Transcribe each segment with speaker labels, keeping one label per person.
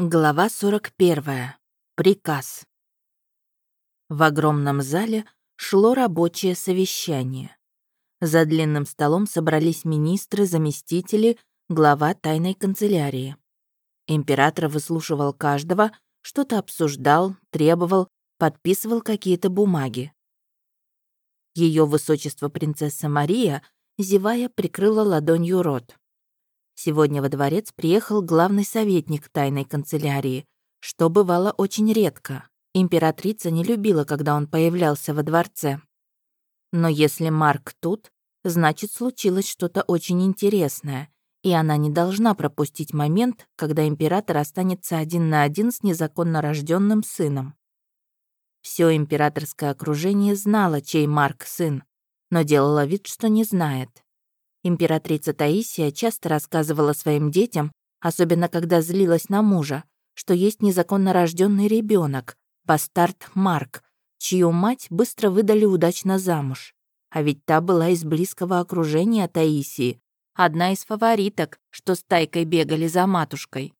Speaker 1: Глава 41. Приказ. В огромном зале шло рабочее совещание. За длинным столом собрались министры, заместители, глава тайной канцелярии. Император выслушивал каждого, что-то обсуждал, требовал, подписывал какие-то бумаги. Ее высочество принцесса Мария, зевая, прикрыла ладонью рот. Сегодня во дворец приехал главный советник тайной канцелярии, что бывало очень редко. Императрица не любила, когда он появлялся во дворце. Но если Марк тут, значит, случилось что-то очень интересное, и она не должна пропустить момент, когда император останется один на один с незаконно рожденным сыном. Все императорское окружение знало, чей Марк сын, но делала вид, что не знает. Императрица Таисия часто рассказывала своим детям, особенно когда злилась на мужа, что есть незаконно рожденный ребенок, бастард Марк, чью мать быстро выдали удачно замуж. А ведь та была из близкого окружения Таисии, одна из фавориток, что с тайкой бегали за матушкой.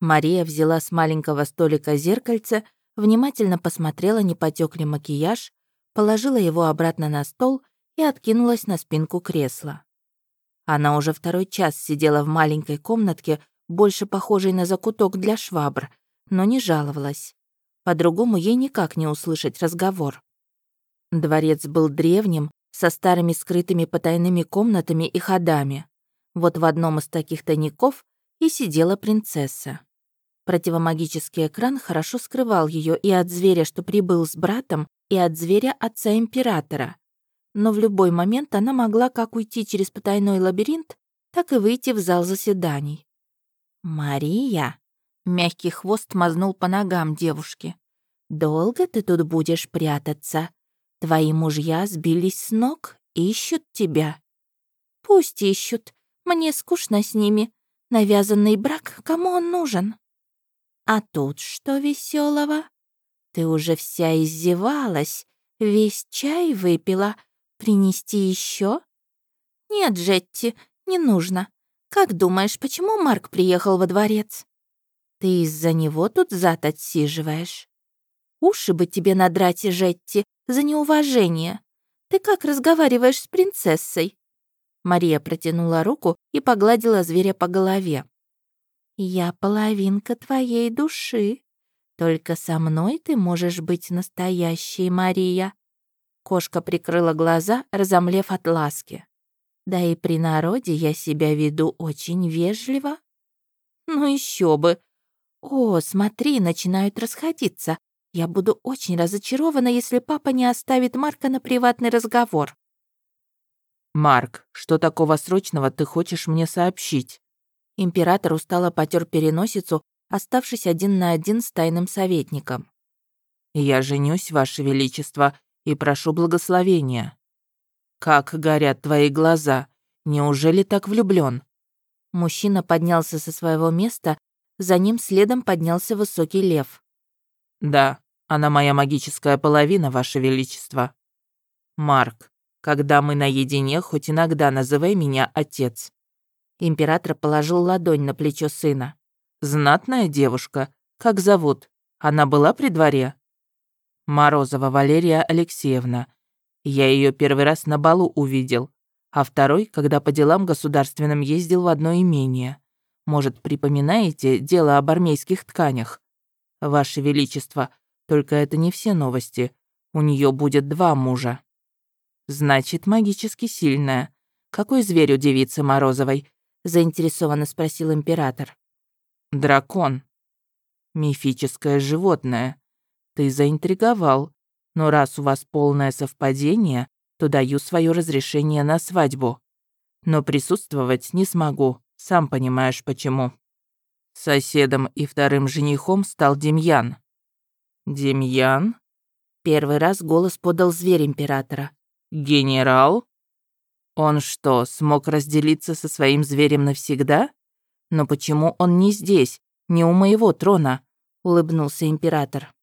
Speaker 1: Мария взяла с маленького столика зеркальце, внимательно посмотрела, не потек ли макияж, положила его обратно на стол и откинулась на спинку кресла. Она уже второй час сидела в маленькой комнатке, больше похожей на закуток для швабр, но не жаловалась. По-другому ей никак не услышать разговор. Дворец был древним, со старыми скрытыми потайными комнатами и ходами. Вот в одном из таких тайников и сидела принцесса. Противомагический экран хорошо скрывал ее и от зверя, что прибыл с братом, и от зверя отца императора но в любой момент она могла как уйти через потайной лабиринт, так и выйти в зал заседаний. «Мария!» — мягкий хвост мазнул по ногам девушки. «Долго ты тут будешь прятаться? Твои мужья сбились с ног, ищут тебя». «Пусть ищут. Мне скучно с ними. Навязанный брак, кому он нужен?» «А тут что веселого? Ты уже вся издевалась, весь чай выпила, Принести еще? Нет, Джетти, не нужно. Как думаешь, почему Марк приехал во дворец? Ты из-за него тут зад отсиживаешь. Уши бы тебе надрать, Жетти, за неуважение. Ты как разговариваешь с принцессой?» Мария протянула руку и погладила зверя по голове. «Я половинка твоей души. Только со мной ты можешь быть настоящей, Мария. Кошка прикрыла глаза, разомлев от ласки. Да и при народе я себя веду очень вежливо. Ну еще бы. О, смотри, начинают расходиться. Я буду очень разочарована, если папа не оставит Марка на приватный разговор.
Speaker 2: «Марк, что такого срочного ты хочешь мне сообщить?»
Speaker 1: Император устало потер переносицу, оставшись один на один с тайным советником.
Speaker 2: «Я женюсь, Ваше Величество, и прошу благословения. Как горят твои глаза. Неужели так влюблён?
Speaker 1: Мужчина поднялся со своего места, за ним следом поднялся высокий лев.
Speaker 2: Да, она моя магическая половина, ваше величество. Марк, когда мы наедине, хоть иногда называй меня отец.
Speaker 1: Император положил ладонь на плечо сына.
Speaker 2: Знатная девушка. Как зовут? Она была при дворе? Морозова Валерия Алексеевна. Я ее первый раз на балу увидел, а второй, когда по делам государственным ездил в одно имение. Может, припоминаете дело об армейских тканях? Ваше Величество, только это не все новости. У нее будет два мужа. Значит, магически сильная. Какой зверь у девицы Морозовой? заинтересованно спросил император. Дракон. Мифическое животное. Ты заинтриговал. Но раз у вас полное совпадение, то даю свое разрешение на свадьбу. Но присутствовать не смогу, сам понимаешь почему. Соседом и вторым женихом стал Демьян. Демьян?
Speaker 1: Первый раз голос подал зверь императора.
Speaker 2: Генерал? Он что, смог разделиться со своим зверем навсегда? Но почему он не здесь, не у моего трона? Улыбнулся император.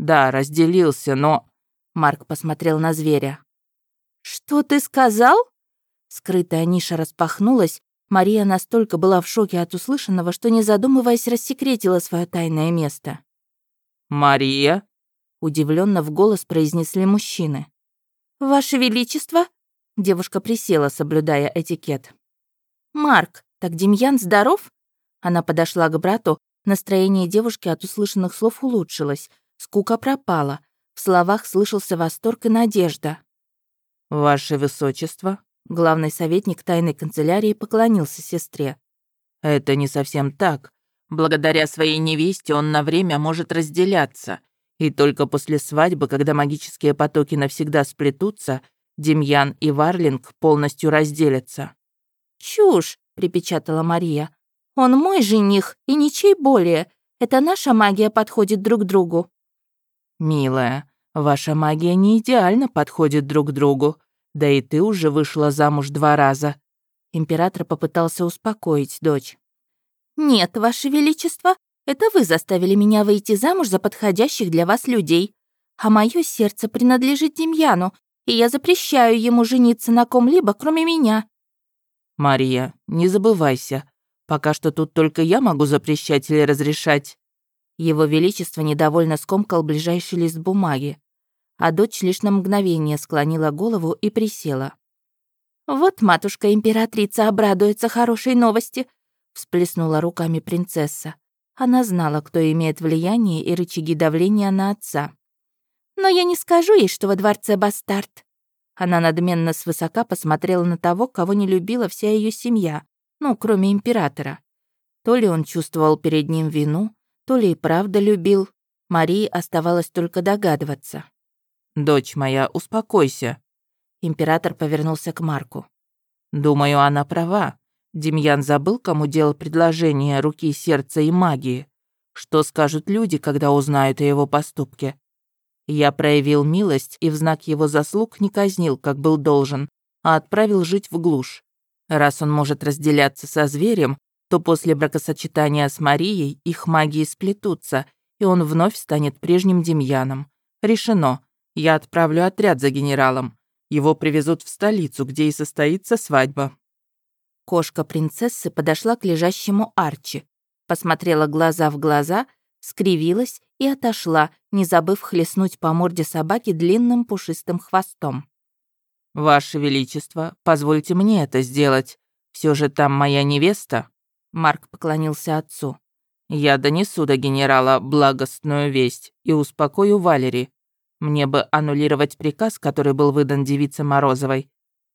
Speaker 2: Да, разделился, но...» Марк посмотрел на зверя. «Что ты сказал?» Скрытая ниша распахнулась,
Speaker 1: Мария настолько была в шоке от услышанного, что, не задумываясь, рассекретила свое тайное место.
Speaker 2: «Мария?»
Speaker 1: — удивленно в голос произнесли мужчины. «Ваше Величество?» — девушка присела, соблюдая этикет. «Марк, так Демьян здоров?» Она подошла к брату, настроение девушки от услышанных слов улучшилось, скука пропала, в словах слышался восторг и надежда.
Speaker 2: «Ваше Высочество?»
Speaker 1: Главный советник тайной канцелярии поклонился сестре.
Speaker 2: «Это не совсем так. Благодаря своей невесте он на время может разделяться. И только после свадьбы, когда магические потоки навсегда сплетутся, Демьян и Варлинг полностью разделятся».
Speaker 1: «Чушь!» — припечатала Мария. «Он мой жених и ничей более. Это наша магия подходит друг другу».
Speaker 2: «Милая, ваша магия не идеально подходит друг другу. Да и ты уже вышла замуж два раза».
Speaker 1: Император попытался успокоить дочь. «Нет, Ваше Величество, это вы заставили меня выйти замуж за подходящих для вас людей. А мое сердце принадлежит Демьяну, и я запрещаю ему жениться на ком-либо, кроме меня».
Speaker 2: «Мария, не забывайся. Пока что тут только я могу запрещать или разрешать».
Speaker 1: Его Величество недовольно скомкал ближайший лист бумаги а дочь лишь на мгновение склонила голову и присела. «Вот матушка-императрица обрадуется хорошей новости», — всплеснула руками принцесса. Она знала, кто имеет влияние и рычаги давления на отца. «Но я не скажу ей, что во дворце бастард». Она надменно свысока посмотрела на того, кого не любила вся ее семья, ну, кроме императора. То ли он чувствовал перед ним вину, то ли и правда любил. Марии оставалось только догадываться.
Speaker 2: «Дочь моя, успокойся».
Speaker 1: Император повернулся к Марку.
Speaker 2: «Думаю, она права. Демьян забыл, кому делал предложение руки, сердца и магии. Что скажут люди, когда узнают о его поступке? Я проявил милость и в знак его заслуг не казнил, как был должен, а отправил жить в глушь. Раз он может разделяться со зверем, то после бракосочетания с Марией их магии сплетутся, и он вновь станет прежним Демьяном. Решено. Я отправлю отряд за генералом. Его привезут в столицу, где и состоится свадьба».
Speaker 1: Кошка принцессы подошла к лежащему Арчи, посмотрела глаза в глаза, скривилась и отошла, не забыв хлестнуть по морде собаки длинным пушистым хвостом.
Speaker 2: «Ваше Величество, позвольте мне это сделать. Все же там моя невеста». Марк поклонился отцу. «Я донесу до генерала благостную весть и успокою Валери. Мне бы аннулировать приказ, который был выдан девице Морозовой.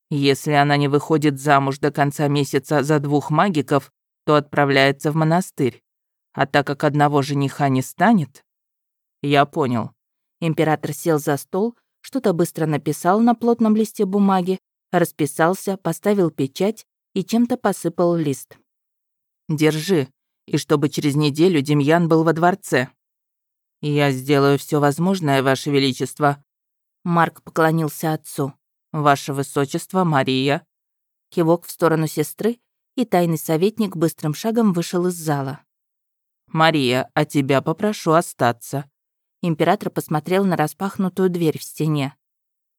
Speaker 2: Если она не выходит замуж до конца месяца за двух магиков, то отправляется в монастырь. А так как одного жениха не станет... Я понял.
Speaker 1: Император сел за стол, что-то быстро написал на плотном листе бумаги, расписался, поставил печать и чем-то посыпал лист.
Speaker 2: «Держи, и чтобы через неделю Демьян был во дворце», «Я сделаю все возможное, Ваше Величество».
Speaker 1: Марк поклонился отцу.
Speaker 2: «Ваше Высочество, Мария».
Speaker 1: Кивок в сторону сестры, и тайный советник быстрым шагом вышел из зала.
Speaker 2: «Мария, а тебя попрошу остаться».
Speaker 1: Император посмотрел на распахнутую дверь в стене.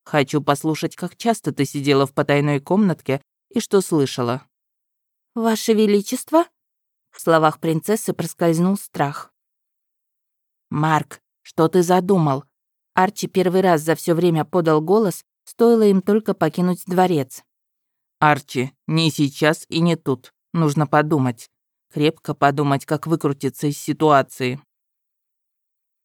Speaker 2: «Хочу послушать, как часто ты сидела в потайной комнатке и что слышала».
Speaker 1: «Ваше Величество?» В словах принцессы проскользнул страх.
Speaker 2: «Марк, что ты задумал?»
Speaker 1: Арчи первый раз за все время подал голос, стоило им только покинуть дворец.
Speaker 2: «Арчи, не сейчас и не тут. Нужно подумать. Крепко подумать, как выкрутиться из ситуации».